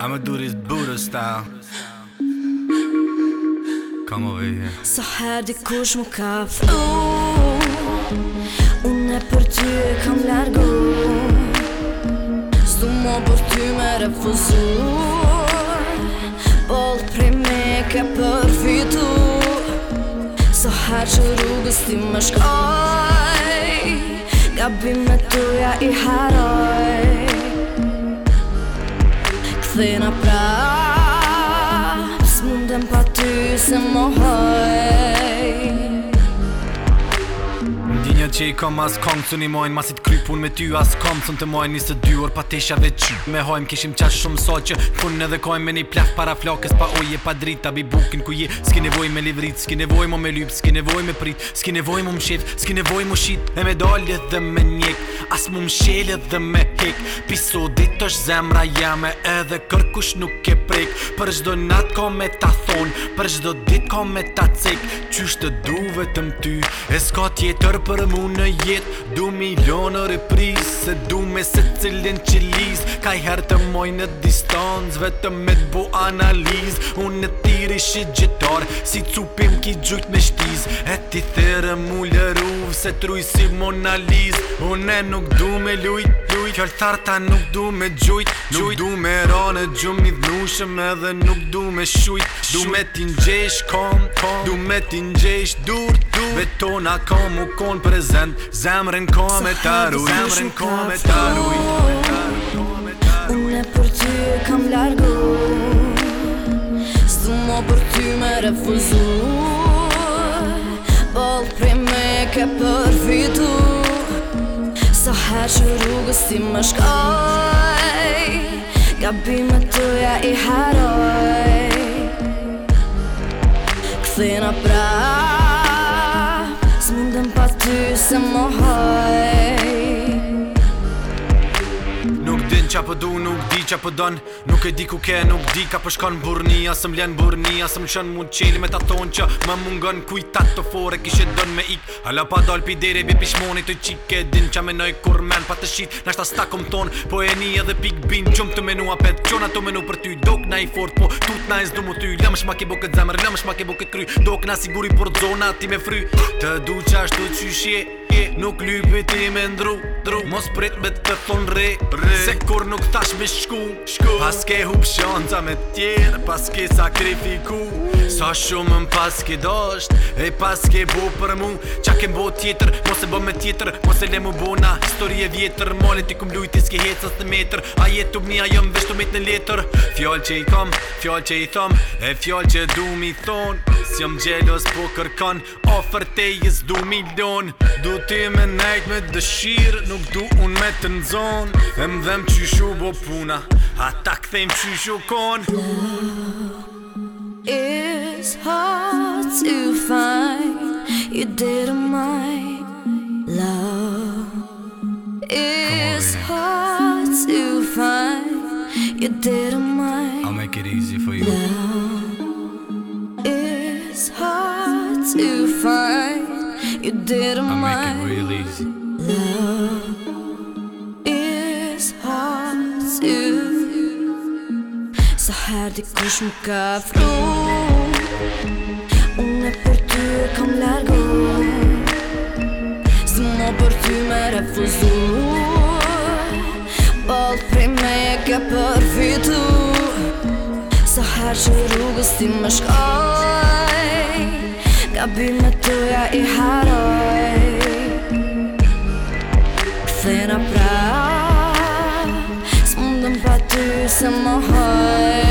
I'ma do this Buddha style Come over here So her di kush mu ka fru Unë e për ty e kam largu Zdu mo për ty me refuzu Bollë po prej me ke për fitu So her që rrugës ti më shkoj Gabim e tuja i haroj Dhe nga pra, s'munden pa t'u se më Qenet që i kom as kom Cun i mojnë masit krypun me ty as kom Cun te mojnë njës të dy orë pa tesha dhe që Me hojmë kishim qash shumë so që Kun në dhe kojmë me një plak para flakës Pa oje pa drit bi bukin ku je Ski nevoj me livrit, ski nevoj mo me lyp Ski nevoj me prit, ski nevoj mu mshet Ski nevoj mu shit e me dalje dhe me njek As mu mshelje dhe me kek Piso dit është zemra jame Edhe kërkush nuk e prek Për shdo nat ko me ta thon Për shdo dit ko me ta cek Qysh të duve të mty E s'ka tjetër për mu në jet Du milionë repris Se du me se cilin që liz Ka i herë të moj në distanc Vetëm me të bu analiz Unë në tiri shi Si cupim ki gjujt me shtiz E ti thërë mu se truj si Mona Lisa Une nuk du me lujt, lujt Fjall tharta nuk du me gjujt, gjujt Nuk du me rane gjumë i dhnushëm edhe nuk du me shujt Du me ti gjesh kom, kom Du me t'in dur, dur Me tona kom u kon prezent Zemrën kom e taruj Zemrën kom e taruj Une për ty kam mo për ty me refuzur ke për fitu Sa her që rrugës ti më shkoj Gabime të ja i haroj Këthina pra Së mundën pa ty se më hoj qa po du nuk di qa po don Nuk e di ku ke nuk di ka po shkon burnia Së m'len burnia së shen mund qeli me ta ton që Më mungon kujtat të fore kishe don me ik Hala pa dal pi dere bi pishmoni të qik E din qa menoj kur men pa të shit Nashta sta kom ton po e ni edhe pik bin Qum të menua pet qona të menu për ty Dok na i fort po tut na i zdu mu ty Lëm shmak i bo këtë zemër lëm shmak i bo këtë kry Dok na siguri por zona ti me fry Të du qa shtu qyshje yeah. Nuk lypi ti me ndru, dru Mos prit me të thon re, re Se kur nuk tash me shku, shku Pas ke hup shanta me tjerë Pas ke sakrifiku uh. Sa shumë më pas ke dosht E pas ke bo për mu Qa ke mbo tjetër, mos e bo me tjetër Mos e le mu bo na historie vjetër Mole ti kum lujti s'ke hecas në metër A jetu mi a jom vesh mit në letër Fjall që i kom, fjall që i tham E fjall që du mi thonë Jom gjelos po kërkon Ofer te jes du mi don Du ti me nejt me dëshir Nuk du un me të nëzon E më dhem që shu bo puna A ta këthejmë që shu kon Love is hard to find You did my love Is hard to find You did my I'll make it easy for you love it's hard to find you did my make is hard to so hard to kush me ka fru unë për ty e kam largu zmo për ty me refuzu bëllë prej me e ke për Sa her që rrugës ti më shkoj Jag vill att du, jag är här och Sena bra Som de bara du som har